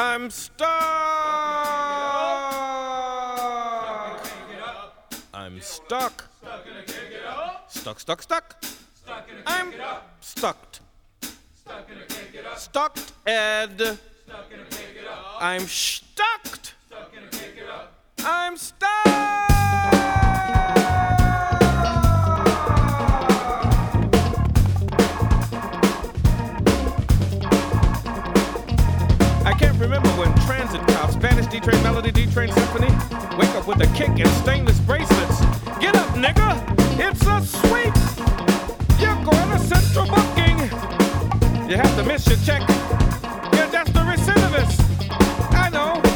I'm stuck. I'm stuck. Stuck, stuck, stuck. I'm stuck. Stucked, Ed. I'm stuck. D-Train Melody, D-Train Symphony, wake up with a kick and stainless bracelets. Get up, nigga! It's a sweep! You're going to central booking! You have to miss your check. You're just a recidivist. I know.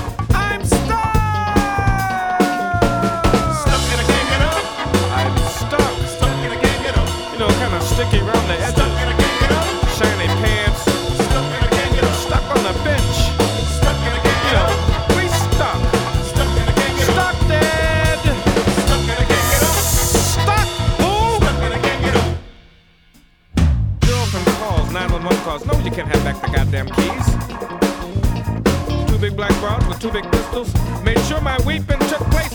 911 calls. No, you can't have back the goddamn keys. Two big black broads with two big pistols made sure my weeping took place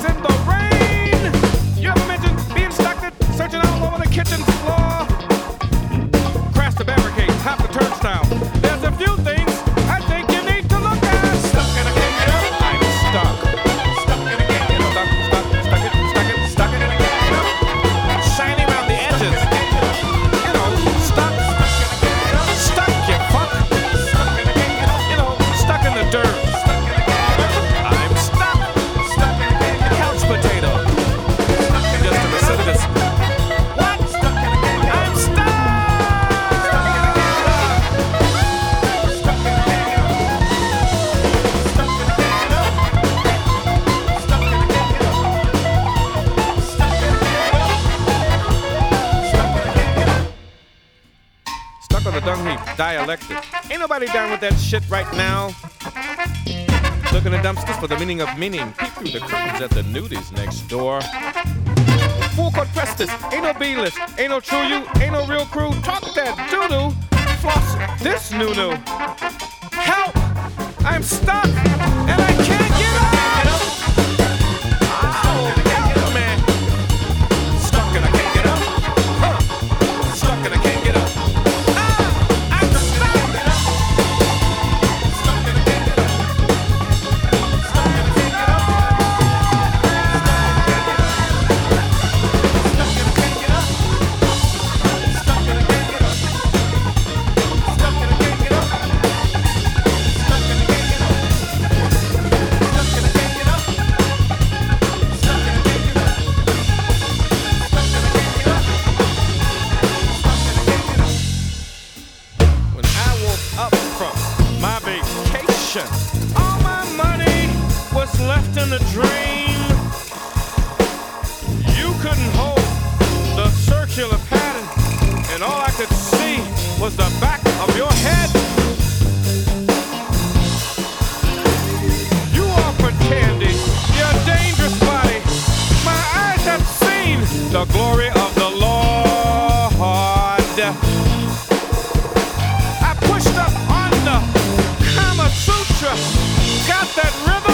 dialectic. Ain't nobody down with that shit right now. Looking at dumpsters for the meaning of meaning. Peek through the curtains at the nudies next door. Full court ain't no B-list, ain't no true you, ain't no real crew. Talk that doo-doo, floss this new-new. Help! I'm stuck, Sheila Patton, and all I could see was the back of your head. You are pretending, you're dangerous body. My eyes have seen the glory of the Lord. I pushed up on the Kama Sutra, got that rhythm.